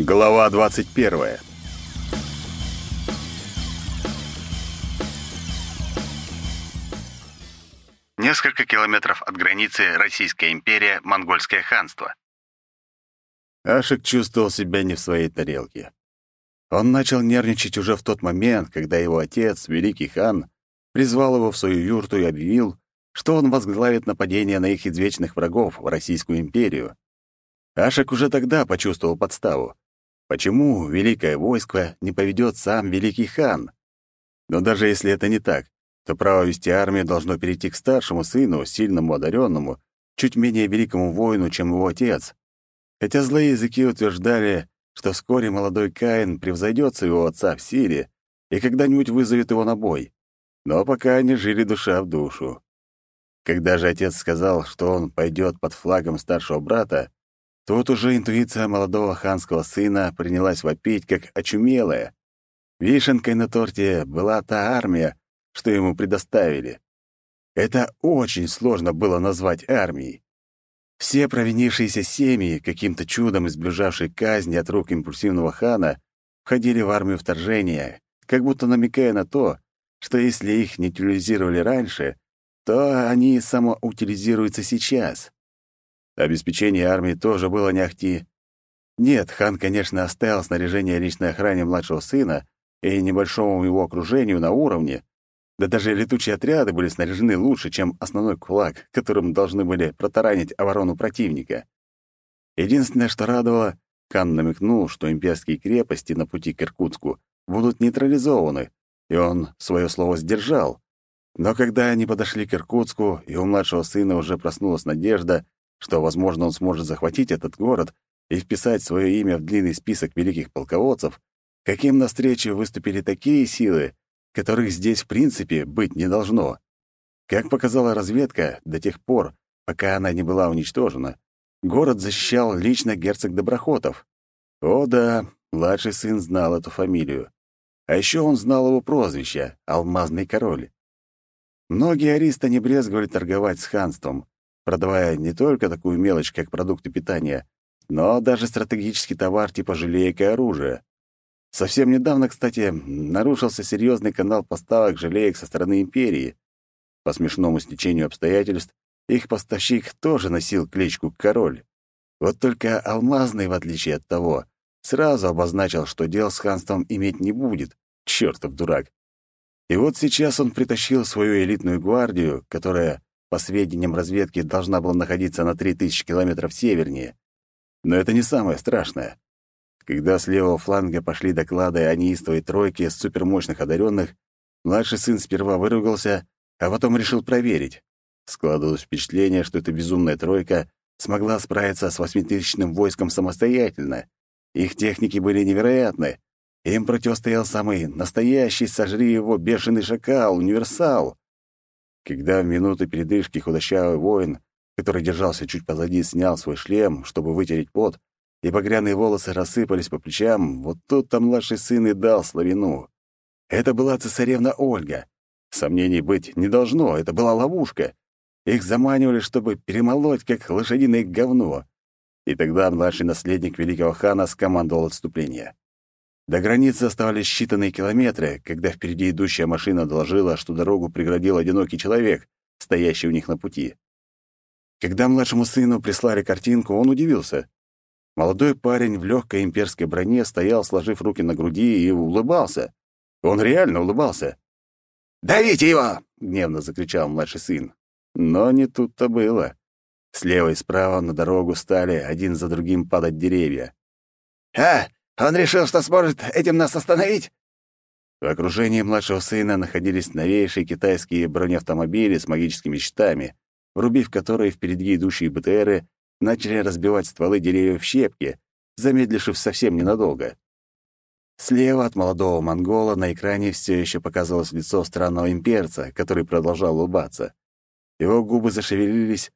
Глава 21. Несколько километров от границы Российская империя, Монгольское ханство. Ашик чувствовал себя не в своей тарелке. Он начал нервничать уже в тот момент, когда его отец, великий хан, призвал его в свою юрту и объявил, что он возглавит нападение на их извечных врагов в Российскую империю. Ашек уже тогда почувствовал подставу. Почему великое войско не поведет сам великий хан? Но даже если это не так, то право вести армию должно перейти к старшему сыну, сильному одаренному, чуть менее великому воину, чем его отец. Хотя злые языки утверждали, что вскоре молодой Каин превзойдет своего отца в силе и когда-нибудь вызовет его на бой. Но пока они жили душа в душу. Когда же отец сказал, что он пойдет под флагом старшего брата, Тут уже интуиция молодого ханского сына принялась вопить, как очумелая. Вишенкой на торте была та армия, что ему предоставили. Это очень сложно было назвать армией. Все провинившиеся семьи, каким-то чудом избежавшие казни от рук импульсивного хана, входили в армию вторжения, как будто намекая на то, что если их не утилизировали раньше, то они самоутилизируются сейчас. Обеспечение армии тоже было не ахти. Нет, хан, конечно, оставил снаряжение личной охране младшего сына и небольшому его окружению на уровне, да даже летучие отряды были снаряжены лучше, чем основной кулак, которым должны были протаранить оборону противника. Единственное, что радовало, хан намекнул, что имперские крепости на пути к Иркутску будут нейтрализованы, и он свое слово сдержал. Но когда они подошли к Иркутску, и у младшего сына уже проснулась надежда, что, возможно, он сможет захватить этот город и вписать свое имя в длинный список великих полководцев, каким навстречу выступили такие силы, которых здесь в принципе быть не должно. Как показала разведка, до тех пор, пока она не была уничтожена, город защищал лично герцог Доброхотов. О да, младший сын знал эту фамилию. А еще он знал его прозвище — «Алмазный король». Многие аристы не брезговали торговать с ханством, продавая не только такую мелочь, как продукты питания, но даже стратегический товар типа желеек и оружия. Совсем недавно, кстати, нарушился серьезный канал поставок желеек со стороны империи. По смешному стечению обстоятельств, их поставщик тоже носил кличку «Король». Вот только Алмазный, в отличие от того, сразу обозначил, что дел с ханством иметь не будет. Чёртов дурак. И вот сейчас он притащил свою элитную гвардию, которая по сведениям разведки, должна была находиться на 3000 километров севернее. Но это не самое страшное. Когда с левого фланга пошли доклады о неистовой тройке супермощных одаренных, младший сын сперва выругался, а потом решил проверить. Складывалось впечатление, что эта безумная тройка смогла справиться с восьмитысячным войском самостоятельно. Их техники были невероятны. Им противостоял самый настоящий сожри его бешеный шакал, универсал. Когда в минуты передышки худощавый воин, который держался чуть позади, снял свой шлем, чтобы вытереть пот, и багряные волосы рассыпались по плечам, вот тут-то младший сын и дал славину. Это была цесаревна Ольга. Сомнений быть не должно, это была ловушка. Их заманивали, чтобы перемолоть, как лошадиное говно. И тогда младший наследник великого хана скомандовал отступление. До границы оставались считанные километры, когда впереди идущая машина доложила, что дорогу преградил одинокий человек, стоящий у них на пути. Когда младшему сыну прислали картинку, он удивился. Молодой парень в легкой имперской броне стоял, сложив руки на груди, и улыбался. Он реально улыбался. «Давите его!» — гневно закричал младший сын. Но не тут-то было. Слева и справа на дорогу стали один за другим падать деревья. «А, он решил, что сможет этим нас остановить?» В окружении младшего сына находились новейшие китайские бронеавтомобили с магическими щитами, врубив которые впереди идущие БТРы начали разбивать стволы деревьев в щепки, замедлившись совсем ненадолго. Слева от молодого монгола на экране все еще показывалось лицо странного имперца, который продолжал улыбаться. Его губы зашевелились,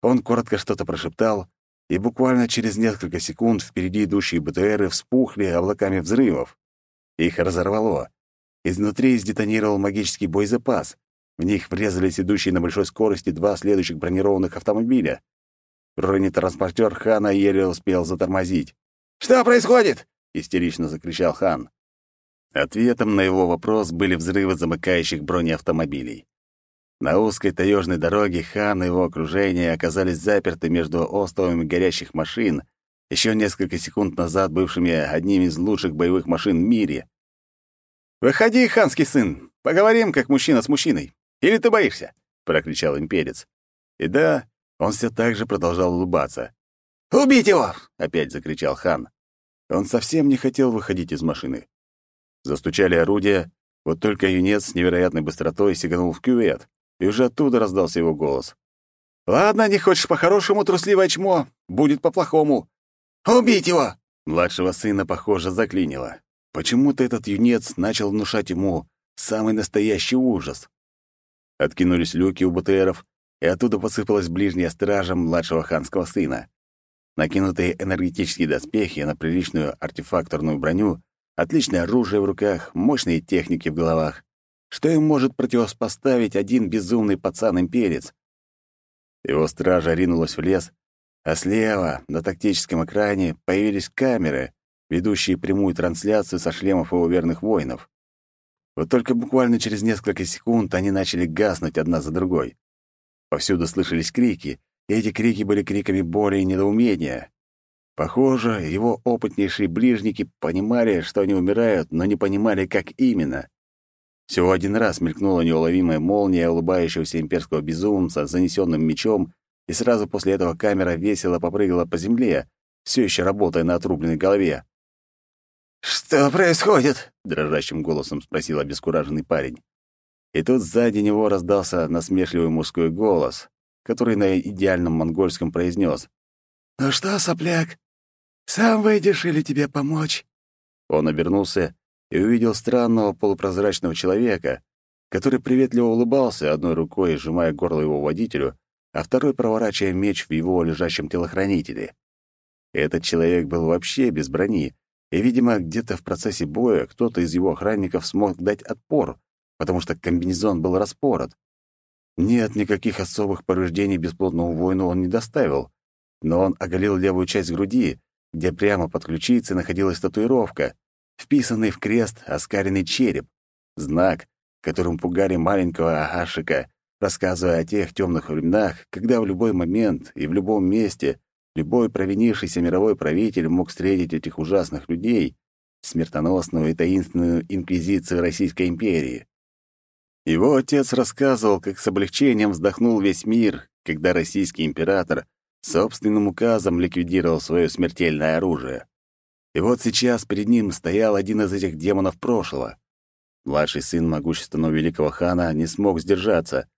он коротко что-то прошептал, и буквально через несколько секунд впереди идущие БТРы вспухли облаками взрывов. Их разорвало. Изнутри сдетонировал магический боезапас. В них врезались идущие на большой скорости два следующих бронированных автомобиля. Бронетранспортер Хана еле успел затормозить. Что происходит?» — истерично закричал хан. Ответом на его вопрос были взрывы замыкающих бронеавтомобилей. На узкой таежной дороге хан и его окружение оказались заперты между остовами горящих машин, еще несколько секунд назад бывшими одними из лучших боевых машин в мире. «Выходи, ханский сын, поговорим, как мужчина с мужчиной. Или ты боишься?» — прокричал имперец. И да, он все так же продолжал улыбаться. «Убить его!» — опять закричал хан. Он совсем не хотел выходить из машины. Застучали орудия, вот только юнец с невероятной быстротой сиганул в кювет, и уже оттуда раздался его голос. «Ладно, не хочешь по-хорошему, трусливое чмо, будет по-плохому. Убить его!» Младшего сына, похоже, заклинило. Почему-то этот юнец начал внушать ему самый настоящий ужас. Откинулись люки у БТРов, и оттуда посыпалась ближняя стража младшего ханского сына. Накинутые энергетические доспехи на приличную артефакторную броню, отличное оружие в руках, мощные техники в головах. Что им может противопоставить один безумный пацан-имперец? Его стража ринулась в лес, а слева, на тактическом экране, появились камеры, ведущие прямую трансляцию со шлемов его верных воинов. Вот только буквально через несколько секунд они начали гаснуть одна за другой. Повсюду слышались крики, и эти крики были криками боли и недоумения. Похоже, его опытнейшие ближники понимали, что они умирают, но не понимали, как именно. Всего один раз мелькнула неуловимая молния улыбающегося имперского безумца с занесенным мечом, и сразу после этого камера весело попрыгала по земле, все еще работая на отрубленной голове. «Что происходит?» — дрожащим голосом спросил обескураженный парень. И тут сзади него раздался насмешливый мужской голос, который на идеальном монгольском произнес. «Ну что, сопляк, сам выйдешь или тебе помочь?» Он обернулся и увидел странного полупрозрачного человека, который приветливо улыбался, одной рукой сжимая горло его водителю, а второй проворачивая меч в его лежащем телохранителе. Этот человек был вообще без брони, и, видимо, где-то в процессе боя кто-то из его охранников смог дать отпор, потому что комбинезон был распорот. Нет, никаких особых повреждений бесплотному воину он не доставил, но он оголил левую часть груди, где прямо под ключицей находилась татуировка, вписанный в крест оскаренный череп, знак, которым пугали маленького Агашика, рассказывая о тех темных временах, когда в любой момент и в любом месте любой провинившийся мировой правитель мог встретить этих ужасных людей, смертоносную и таинственную инквизицию Российской империи. Его отец рассказывал, как с облегчением вздохнул весь мир, когда российский император собственным указом ликвидировал свое смертельное оружие. И вот сейчас перед ним стоял один из этих демонов прошлого. Младший сын могущественного великого хана не смог сдержаться.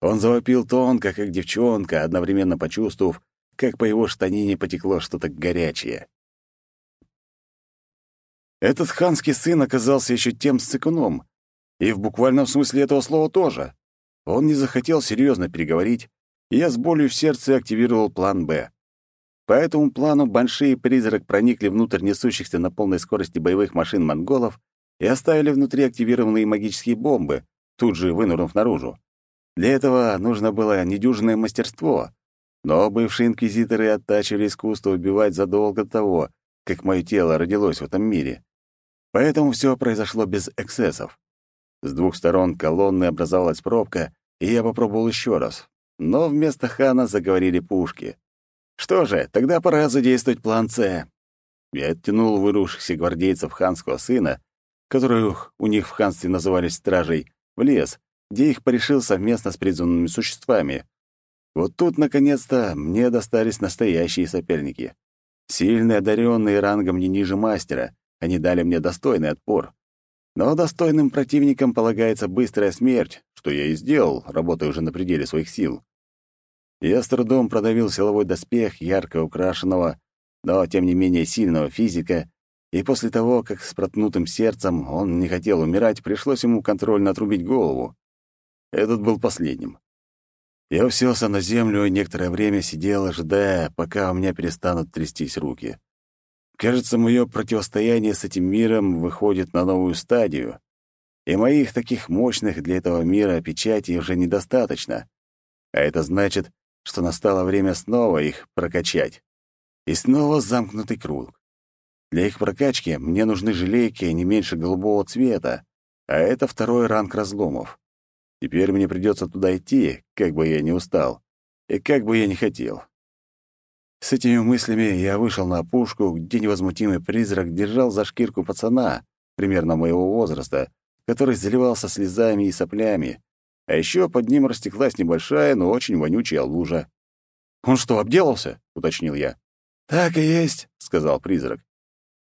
Он завопил тонко, как девчонка, одновременно почувствовав, как по его штанине потекло что-то горячее. Этот ханский сын оказался еще тем сыкуном, и в буквальном смысле этого слова тоже. Он не захотел серьезно переговорить, и я с болью в сердце активировал план «Б». По этому плану большие призрак проникли внутрь несущихся на полной скорости боевых машин монголов и оставили внутри активированные магические бомбы, тут же вынурнув наружу. Для этого нужно было недюжинное мастерство, но бывшие инквизиторы оттачивали искусство убивать задолго до того, как мое тело родилось в этом мире. Поэтому все произошло без эксцессов. С двух сторон колонны образовалась пробка, и я попробовал еще раз. Но вместо хана заговорили пушки. Что же, тогда пора задействовать план «С». Я оттянул вырушихся гвардейцев ханского сына, которых у них в ханстве назывались стражей, в лес, где их порешил совместно с призванными существами. Вот тут, наконец-то, мне достались настоящие соперники. Сильные, одаренные рангом не ниже мастера, они дали мне достойный отпор. Но достойным противникам полагается быстрая смерть, что я и сделал, работая уже на пределе своих сил. Я с трудом продавил силовой доспех ярко украшенного, но, тем не менее, сильного физика, и после того, как с проткнутым сердцем он не хотел умирать, пришлось ему контрольно отрубить голову. Этот был последним. Я уселся на землю и некоторое время сидел, ожидая, пока у меня перестанут трястись руки. Кажется, мое противостояние с этим миром выходит на новую стадию, и моих таких мощных для этого мира печатей уже недостаточно. А это значит, что настало время снова их прокачать. И снова замкнутый круг. Для их прокачки мне нужны желейки не меньше голубого цвета, а это второй ранг разломов. Теперь мне придется туда идти, как бы я ни устал, и как бы я ни хотел. С этими мыслями я вышел на опушку, где невозмутимый призрак держал за шкирку пацана, примерно моего возраста, который заливался слезами и соплями, а еще под ним растеклась небольшая, но очень вонючая лужа. «Он что, обделался?» — уточнил я. «Так и есть», — сказал призрак.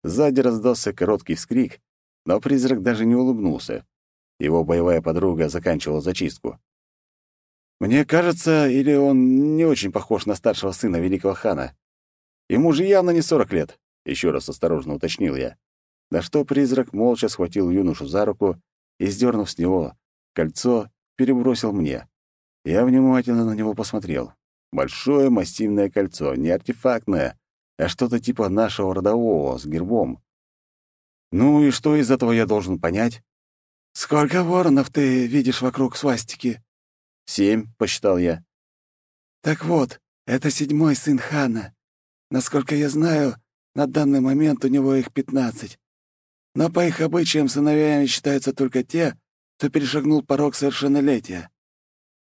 Сзади раздался короткий вскрик, но призрак даже не улыбнулся. Его боевая подруга заканчивала зачистку. Мне кажется, или он не очень похож на старшего сына великого хана. Ему же явно не сорок лет, еще раз осторожно уточнил я. На что призрак молча схватил юношу за руку и, сдернув с него кольцо, перебросил мне. Я внимательно на него посмотрел. Большое массивное кольцо, не артефактное, а что-то типа нашего родового, с гербом. Ну и что из этого я должен понять? «Сколько воронов ты видишь вокруг свастики?» «Семь», — посчитал я. «Так вот, это седьмой сын хана. Насколько я знаю, на данный момент у него их пятнадцать. Но по их обычаям сыновьями считаются только те, кто перешагнул порог совершеннолетия.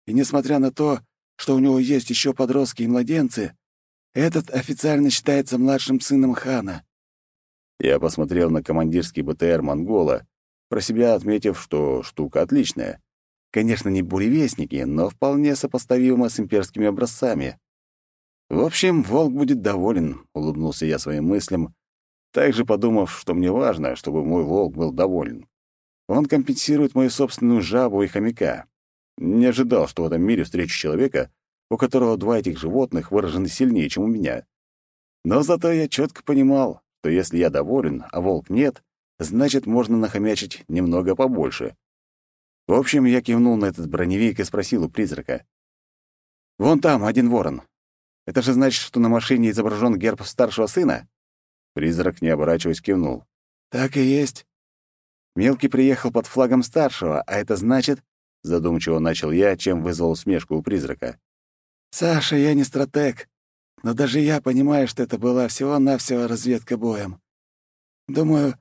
И несмотря на то, что у него есть еще подростки и младенцы, этот официально считается младшим сыном хана. Я посмотрел на командирский БТР «Монгола», про себя отметив, что штука отличная. Конечно, не буревестники, но вполне сопоставимо с имперскими образцами. В общем, волк будет доволен, улыбнулся я своим мыслям, также подумав, что мне важно, чтобы мой волк был доволен. Он компенсирует мою собственную жабу и хомяка. Не ожидал, что в этом мире встречу человека, у которого два этих животных выражены сильнее, чем у меня. Но зато я четко понимал, что если я доволен, а волк нет, значит, можно нахомячить немного побольше. В общем, я кивнул на этот броневик и спросил у призрака. «Вон там один ворон. Это же значит, что на машине изображен герб старшего сына?» Призрак, не оборачиваясь, кивнул. «Так и есть». Мелкий приехал под флагом старшего, а это значит... Задумчиво начал я, чем вызвал усмешку у призрака. «Саша, я не стратег, но даже я понимаю, что это была всего-навсего разведка боем. Думаю,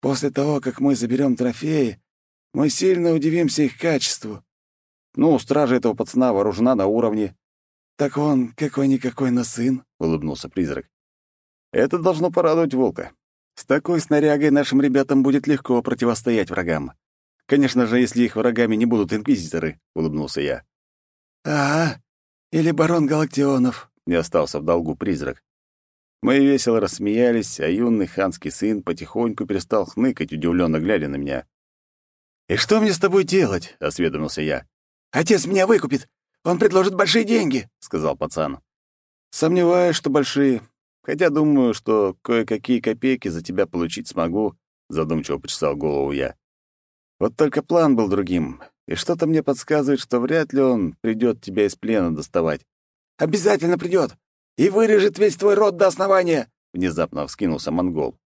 после того, как мы заберем трофеи, мы сильно удивимся их качеству. Ну, стража этого пацана вооружена на уровне. Так он какой-никакой на сын, — улыбнулся призрак. Это должно порадовать волка. С такой снарягой нашим ребятам будет легко противостоять врагам. Конечно же, если их врагами не будут инквизиторы, — улыбнулся я. «Ага, или барон Галактионов», — не остался в долгу призрак. Мы весело рассмеялись, а юный ханский сын потихоньку перестал хныкать, удивленно глядя на меня. «И что мне с тобой делать?» — осведомился я. «Отец меня выкупит. Он предложит большие деньги», — сказал пацан. «Сомневаюсь, что большие. Хотя думаю, что кое-какие копейки за тебя получить смогу», — задумчиво почесал голову я. «Вот только план был другим, и что-то мне подсказывает, что вряд ли он придет тебя из плена доставать». «Обязательно придет и вырежет весь твой род до основания!» — внезапно вскинулся монгол.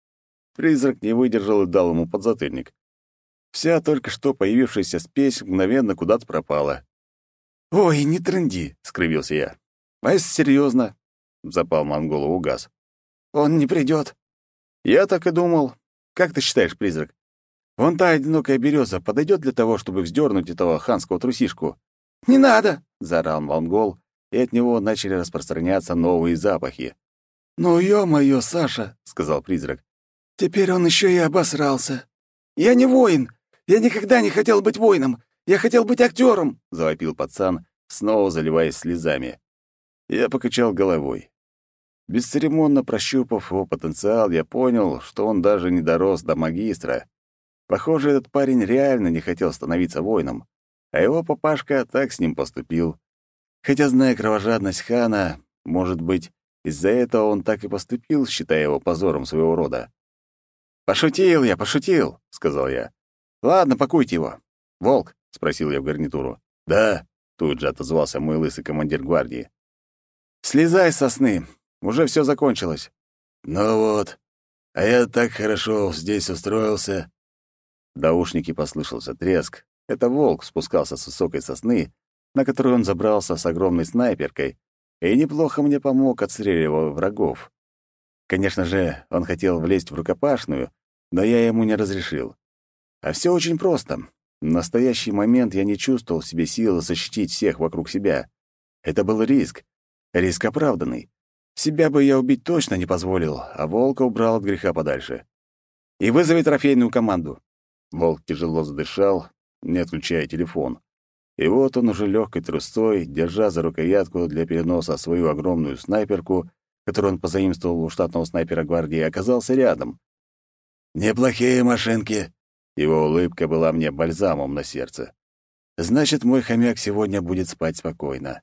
Призрак не выдержал и дал ему подзатыльник. Вся только что появившаяся спесь мгновенно куда-то пропала. «Ой, не тренди!» — скривился я. «А если серьезно?» — запал монголу угас. «Он не придет. «Я так и думал. Как ты считаешь, призрак? Вон та одинокая береза подойдет для того, чтобы вздернуть этого ханского трусишку?» «Не надо!» — заорал монгол, и от него начали распространяться новые запахи. «Ну, ё-моё, Саша!» — сказал призрак. «Теперь он еще и обосрался. Я не воин, я никогда не хотел быть воином. Я хотел быть актером, завопил пацан, снова заливаясь слезами. Я покачал головой. Бесцеремонно прощупав его потенциал, я понял, что он даже не дорос до магистра. Похоже, этот парень реально не хотел становиться воином, а его папашка так с ним поступил. Хотя, зная кровожадность хана, может быть, из-за этого он так и поступил, считая его позором своего рода. «Пошутил я, пошутил», — сказал я. «Ладно, пакуйте его. Волк?» — спросил я в гарнитуру. «Да», — тут же отозвался мой лысый командир гвардии. «Слезай со сны. Уже все закончилось». «Ну вот. А я так хорошо здесь устроился». В наушнике послышался треск. Это волк спускался с высокой сосны, на которую он забрался с огромной снайперкой, и неплохо мне помог, отстреливая врагов. Конечно же, он хотел влезть в рукопашную, но я ему не разрешил. А все очень просто. В настоящий момент я не чувствовал в себе силы защитить всех вокруг себя. Это был риск. Риск оправданный. Себя бы я убить точно не позволил, а волка убрал от греха подальше. И вызови трофейную команду. Волк тяжело задышал, не отключая телефон. И вот он уже легкой трустой, держа за рукоятку для переноса свою огромную снайперку, которую он позаимствовал у штатного снайпера гвардии, оказался рядом. «Неплохие машинки!» Его улыбка была мне бальзамом на сердце. «Значит, мой хомяк сегодня будет спать спокойно».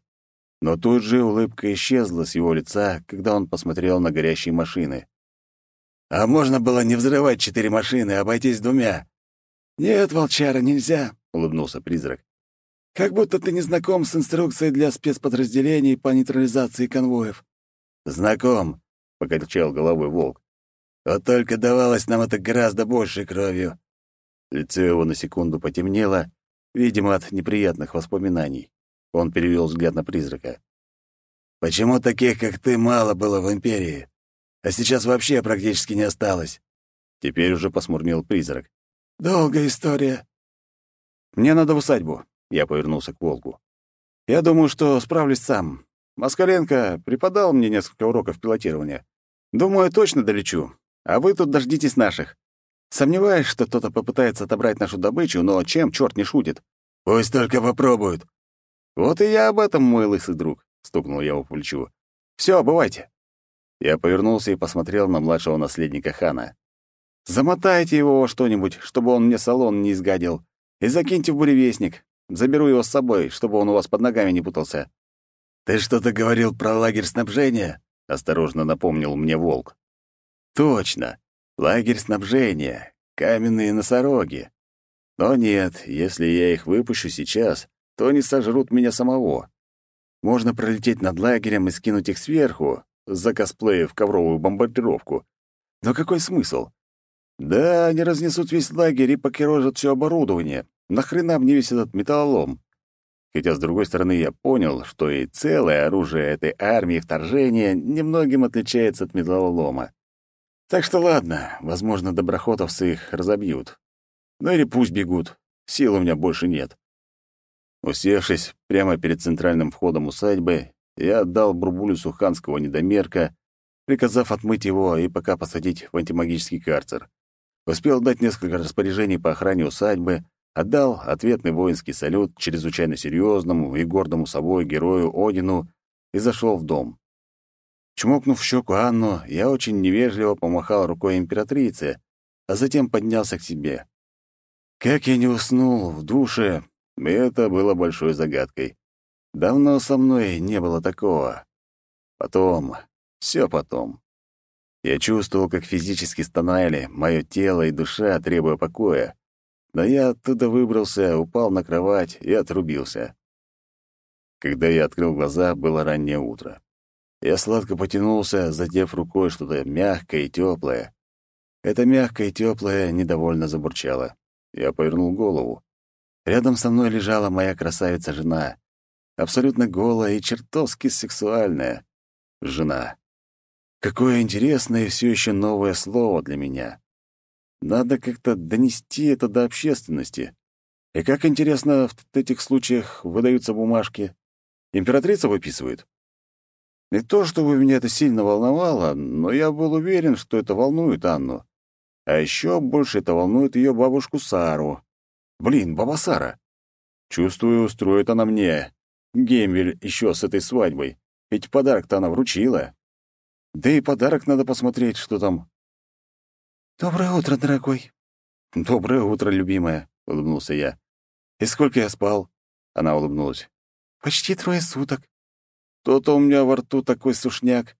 Но тут же улыбка исчезла с его лица, когда он посмотрел на горящие машины. «А можно было не взрывать четыре машины, а обойтись двумя?» «Нет, волчара, нельзя», — улыбнулся призрак. «Как будто ты не знаком с инструкцией для спецподразделений по нейтрализации конвоев». «Знаком», — покачал головой волк. «Вот только давалось нам это гораздо большей кровью». Лицо его на секунду потемнело, видимо, от неприятных воспоминаний. Он перевел взгляд на призрака. «Почему таких, как ты, мало было в Империи? А сейчас вообще практически не осталось?» Теперь уже посмурнел призрак. «Долгая история». «Мне надо в усадьбу», — я повернулся к волку. «Я думаю, что справлюсь сам. Москаленко преподал мне несколько уроков пилотирования. Думаю, точно долечу. А вы тут дождитесь наших. Сомневаюсь, что кто-то попытается отобрать нашу добычу, но чем черт не шутит? Пусть только попробуют. «Вот и я об этом, мой лысый друг», — стукнул я его по плечу. «Всё, бывайте». Я повернулся и посмотрел на младшего наследника хана. «Замотайте его во что-нибудь, чтобы он мне салон не изгадил, и закиньте в буревестник. Заберу его с собой, чтобы он у вас под ногами не путался». «Ты что-то говорил про лагерь снабжения?» — осторожно напомнил мне волк. «Точно. Лагерь снабжения. Каменные носороги. Но нет, если я их выпущу сейчас, то они сожрут меня самого. Можно пролететь над лагерем и скинуть их сверху, за косплеи в ковровую бомбардировку. Но какой смысл? Да, они разнесут весь лагерь и покерожат все оборудование. Нахрена мне весь этот металлолом? Хотя, с другой стороны, я понял, что и целое оружие этой армии вторжения немногим отличается от металлолома. Так что ладно, возможно, доброхотовцы их разобьют. Ну или пусть бегут, сил у меня больше нет. Усевшись прямо перед центральным входом усадьбы, я отдал Бурбулюсу ханского недомерка, приказав отмыть его и пока посадить в антимагический карцер. Успел дать несколько распоряжений по охране усадьбы, отдал ответный воинский салют чрезвычайно серьезному и гордому собой герою Одину и зашел в дом. Чмокнув щеку Анну, я очень невежливо помахал рукой императрице, а затем поднялся к себе. Как я не уснул в душе, это было большой загадкой. Давно со мной не было такого. Потом, все потом. Я чувствовал, как физически стонали мое тело и душа, требуя покоя. Но я оттуда выбрался, упал на кровать и отрубился. Когда я открыл глаза, было раннее утро. Я сладко потянулся, задев рукой что-то мягкое и теплое. Это мягкое и теплое недовольно забурчало. Я повернул голову. Рядом со мной лежала моя красавица-жена, абсолютно голая и чертовски сексуальная. Жена. Какое интересное и все еще новое слово для меня. Надо как-то донести это до общественности. И как интересно в этих случаях выдаются бумажки. Императрица выписывает. Не то, чтобы меня это сильно волновало, но я был уверен, что это волнует Анну. А еще больше это волнует ее бабушку Сару. Блин, баба Сара. Чувствую, устроит она мне. Гемвель еще с этой свадьбой. Ведь подарок-то она вручила. Да и подарок надо посмотреть, что там. «Доброе утро, дорогой». «Доброе утро, любимая», — улыбнулся я. «И сколько я спал?» Она улыбнулась. «Почти трое суток». «То-то у меня во рту такой сушняк».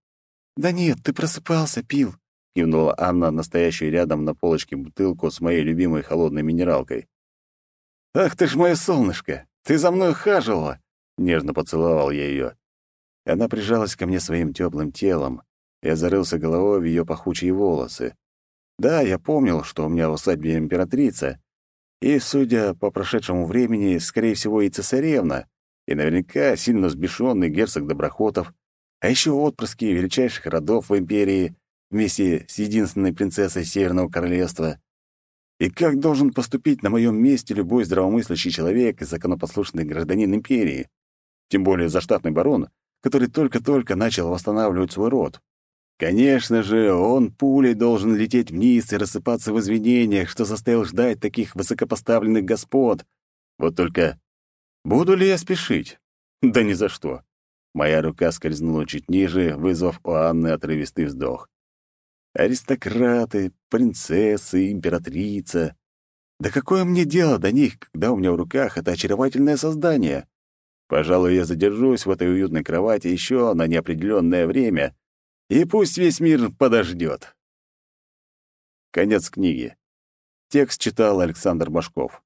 «Да нет, ты просыпался, пил», — кивнула Анна, настоящую рядом на полочке бутылку с моей любимой холодной минералкой. «Ах ты ж мое солнышко! Ты за мной ухаживала!» Нежно поцеловал я ее. Она прижалась ко мне своим теплым телом. Я зарылся головой в ее пахучие волосы. Да, я помнил, что у меня в усадьбе императрица, и, судя по прошедшему времени, скорее всего, и цесаревна, и наверняка сильно сбешенный герцог Доброхотов, а еще отпрыски величайших родов в империи, вместе с единственной принцессой Северного Королевства. И как должен поступить на моем месте любой здравомыслящий человек и законопослушный гражданин империи? Тем более заштатный барон, который только-только начал восстанавливать свой род. Конечно же, он пулей должен лететь вниз и рассыпаться в извинениях, что заставил ждать таких высокопоставленных господ. Вот только буду ли я спешить? Да ни за что. Моя рука скользнула чуть ниже, вызвав у Анны отрывистый вздох. Аристократы, принцессы, императрица. Да какое мне дело до них, когда у меня в руках это очаровательное создание? Пожалуй, я задержусь в этой уютной кровати еще на неопределенное время, и пусть весь мир подождет. Конец книги. Текст читал Александр Башков.